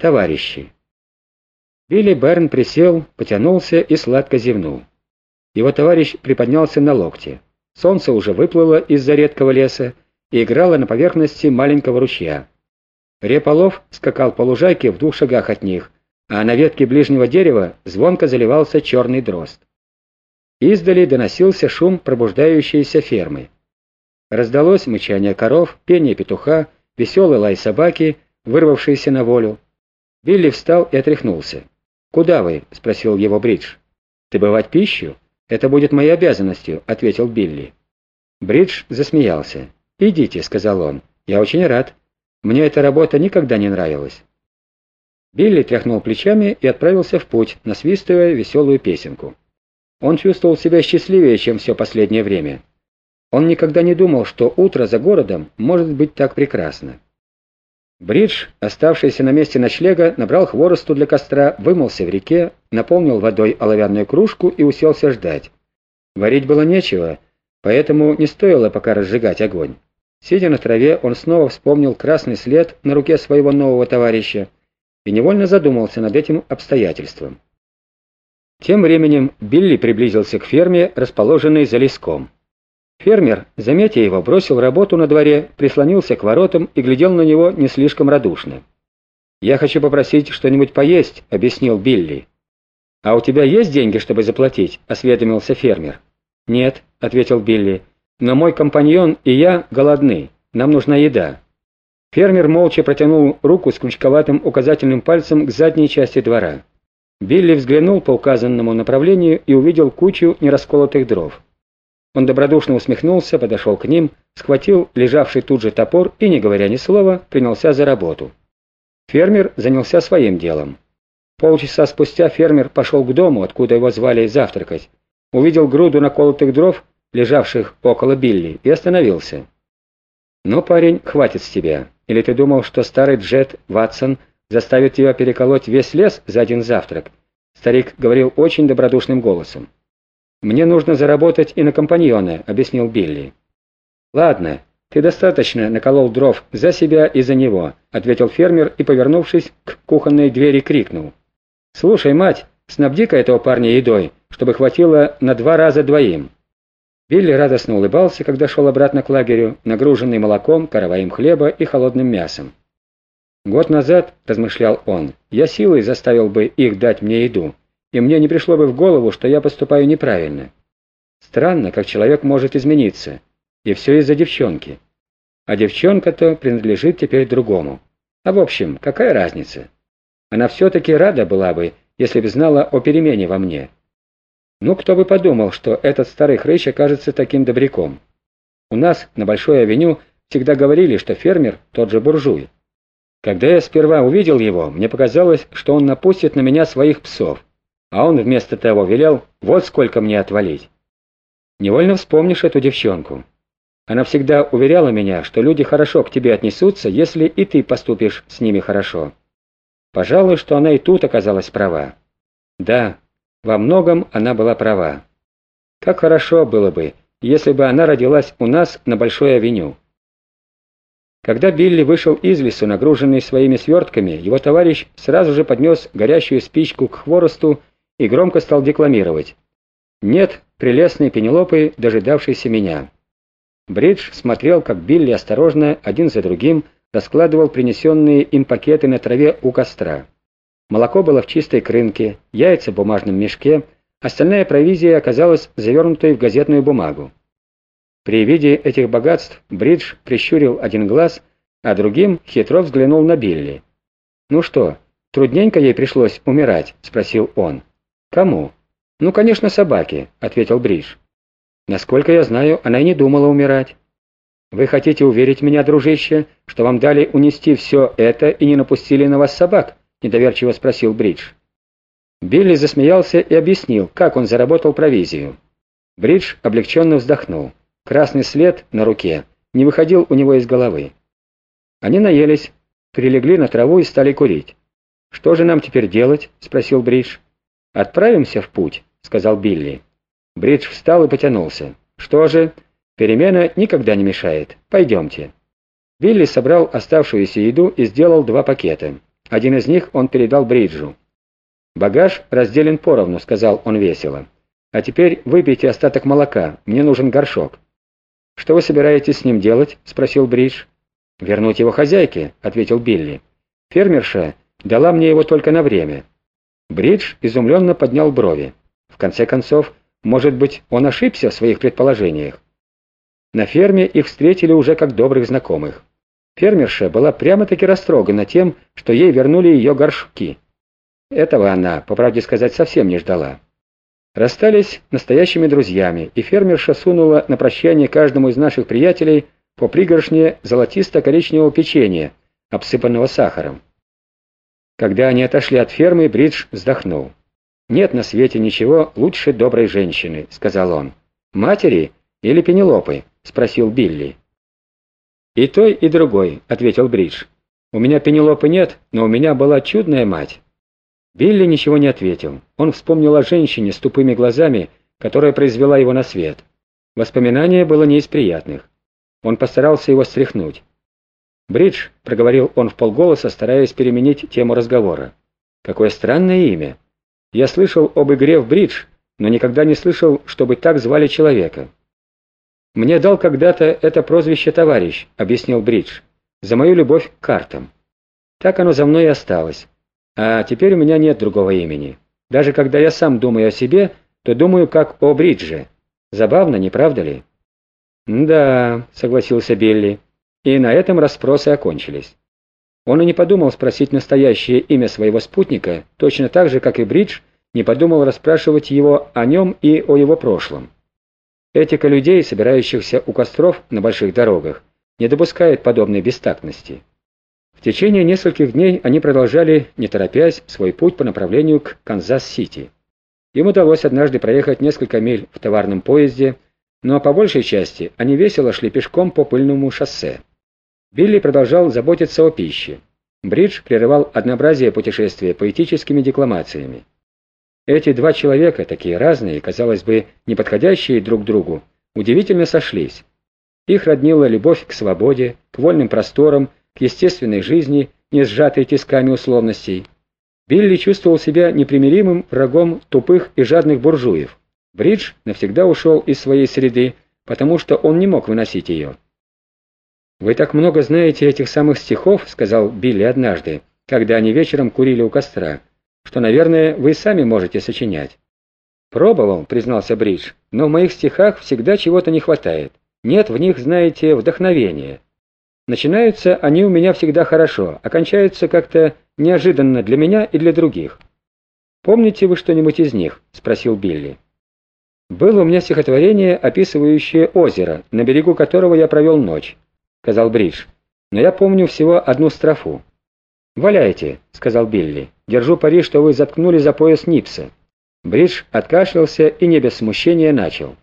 Товарищи. Билли Берн присел, потянулся и сладко зевнул. Его товарищ приподнялся на локте. Солнце уже выплыло из-за редкого леса и играло на поверхности маленького ручья. Реполов скакал по лужайке в двух шагах от них, а на ветке ближнего дерева звонко заливался черный дрозд. Издали доносился шум пробуждающейся фермы. Раздалось мычание коров, пение петуха, веселый лай собаки, вырвавшийся на волю. Билли встал и отряхнулся. «Куда вы?» — спросил его Бридж. «Добывать пищу? Это будет моей обязанностью», — ответил Билли. Бридж засмеялся. «Идите», — сказал он. «Я очень рад. Мне эта работа никогда не нравилась». Билли тряхнул плечами и отправился в путь, насвистывая веселую песенку. Он чувствовал себя счастливее, чем все последнее время. Он никогда не думал, что утро за городом может быть так прекрасно. Бридж, оставшийся на месте ночлега, набрал хворосту для костра, вымылся в реке, наполнил водой оловянную кружку и уселся ждать. Варить было нечего, поэтому не стоило пока разжигать огонь. Сидя на траве, он снова вспомнил красный след на руке своего нового товарища и невольно задумался над этим обстоятельством. Тем временем Билли приблизился к ферме, расположенной за леском. Фермер, заметя его, бросил работу на дворе, прислонился к воротам и глядел на него не слишком радушно. «Я хочу попросить что-нибудь поесть», — объяснил Билли. «А у тебя есть деньги, чтобы заплатить?» — осведомился фермер. «Нет», — ответил Билли, — «но мой компаньон и я голодны. Нам нужна еда». Фермер молча протянул руку с крючковатым указательным пальцем к задней части двора. Билли взглянул по указанному направлению и увидел кучу нерасколотых дров. Он добродушно усмехнулся, подошел к ним, схватил лежавший тут же топор и, не говоря ни слова, принялся за работу. Фермер занялся своим делом. Полчаса спустя фермер пошел к дому, откуда его звали завтракать, увидел груду наколотых дров, лежавших около Билли, и остановился. «Ну, парень, хватит с тебя. Или ты думал, что старый Джет Ватсон заставит тебя переколоть весь лес за один завтрак?» Старик говорил очень добродушным голосом. «Мне нужно заработать и на компаньона», — объяснил Билли. «Ладно, ты достаточно наколол дров за себя и за него», — ответил фермер и, повернувшись к кухонной двери, крикнул. «Слушай, мать, снабди-ка этого парня едой, чтобы хватило на два раза двоим». Билли радостно улыбался, когда шел обратно к лагерю, нагруженный молоком, караваем хлеба и холодным мясом. «Год назад, — размышлял он, — я силой заставил бы их дать мне еду, и мне не пришло бы в голову, что я поступаю неправильно. Странно, как человек может измениться. И все из-за девчонки. А девчонка-то принадлежит теперь другому. А в общем, какая разница? Она все-таки рада была бы, если бы знала о перемене во мне. Ну, кто бы подумал, что этот старый хрыч окажется таким добряком. У нас на Большой авеню всегда говорили, что фермер тот же буржуй. Когда я сперва увидел его, мне показалось, что он напустит на меня своих псов а он вместо того велел вот сколько мне отвалить. Невольно вспомнишь эту девчонку. Она всегда уверяла меня, что люди хорошо к тебе отнесутся, если и ты поступишь с ними хорошо. Пожалуй, что она и тут оказалась права. Да, во многом она была права. Как хорошо было бы, если бы она родилась у нас на Большой авеню. Когда Билли вышел из лесу, нагруженный своими свертками, его товарищ сразу же поднес горящую спичку к хворосту и громко стал декламировать. «Нет прелестной Пенелопы, дожидавшейся меня». Бридж смотрел, как Билли осторожно, один за другим, раскладывал принесенные им пакеты на траве у костра. Молоко было в чистой крынке, яйца в бумажном мешке, остальная провизия оказалась завернутой в газетную бумагу. При виде этих богатств Бридж прищурил один глаз, а другим хитро взглянул на Билли. «Ну что, трудненько ей пришлось умирать?» — спросил он. «Кому?» «Ну, конечно, собаке», — ответил Бридж. «Насколько я знаю, она и не думала умирать». «Вы хотите уверить меня, дружище, что вам дали унести все это и не напустили на вас собак?» — недоверчиво спросил Бридж. Билли засмеялся и объяснил, как он заработал провизию. Бридж облегченно вздохнул. Красный след на руке не выходил у него из головы. Они наелись, прилегли на траву и стали курить. «Что же нам теперь делать?» — спросил Бридж. «Отправимся в путь», — сказал Билли. Бридж встал и потянулся. «Что же, перемена никогда не мешает. Пойдемте». Билли собрал оставшуюся еду и сделал два пакета. Один из них он передал Бриджу. «Багаж разделен поровну», — сказал он весело. «А теперь выпейте остаток молока, мне нужен горшок». «Что вы собираетесь с ним делать?» — спросил Бридж. «Вернуть его хозяйке», — ответил Билли. «Фермерша дала мне его только на время». Бридж изумленно поднял брови. В конце концов, может быть, он ошибся в своих предположениях. На ферме их встретили уже как добрых знакомых. Фермерша была прямо-таки растрогана тем, что ей вернули ее горшки. Этого она, по правде сказать, совсем не ждала. Расстались настоящими друзьями, и фермерша сунула на прощание каждому из наших приятелей по пригоршне золотисто-коричневого печенья, обсыпанного сахаром. Когда они отошли от фермы, Бридж вздохнул. «Нет на свете ничего лучше доброй женщины», — сказал он. «Матери или Пенелопы?» — спросил Билли. «И той, и другой», — ответил Бридж. «У меня Пенелопы нет, но у меня была чудная мать». Билли ничего не ответил. Он вспомнил о женщине с тупыми глазами, которая произвела его на свет. Воспоминание было не из приятных. Он постарался его стряхнуть. «Бридж», — проговорил он в полголоса, стараясь переменить тему разговора. «Какое странное имя. Я слышал об игре в бридж, но никогда не слышал, чтобы так звали человека». «Мне дал когда-то это прозвище товарищ», — объяснил Бридж, — «за мою любовь к картам. Так оно за мной и осталось. А теперь у меня нет другого имени. Даже когда я сам думаю о себе, то думаю как о Бридже. Забавно, не правда ли?» «Да», — согласился Билли, и на этом расспросы окончились. Он и не подумал спросить настоящее имя своего спутника, точно так же, как и Бридж не подумал расспрашивать его о нем и о его прошлом. Этика людей, собирающихся у костров на больших дорогах, не допускает подобной бестактности. В течение нескольких дней они продолжали, не торопясь, свой путь по направлению к Канзас-Сити. Им удалось однажды проехать несколько миль в товарном поезде, но по большей части они весело шли пешком по пыльному шоссе. Билли продолжал заботиться о пище. Бридж прерывал однообразие путешествия поэтическими декламациями. Эти два человека, такие разные, казалось бы, неподходящие друг другу, удивительно сошлись. Их роднила любовь к свободе, к вольным просторам, к естественной жизни, не сжатой тисками условностей. Билли чувствовал себя непримиримым врагом тупых и жадных буржуев. Бридж навсегда ушел из своей среды, потому что он не мог выносить ее. «Вы так много знаете этих самых стихов», — сказал Билли однажды, когда они вечером курили у костра, «что, наверное, вы сами можете сочинять». «Пробовал», — признался Бридж, «но в моих стихах всегда чего-то не хватает. Нет в них, знаете, вдохновения». Начинаются они у меня всегда хорошо, а кончаются как-то неожиданно для меня и для других. «Помните вы что-нибудь из них?» — спросил Билли. «Было у меня стихотворение, описывающее озеро, на берегу которого я провел ночь», — сказал Бридж. «Но я помню всего одну строфу». «Валяйте», — сказал Билли. «Держу пари, что вы заткнули за пояс Нипса». Бридж откашлялся и не без смущения начал.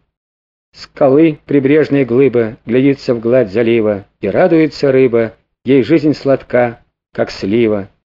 Скалы, прибрежная глыба, глядится в гладь залива, и радуется рыба, ей жизнь сладка, как слива.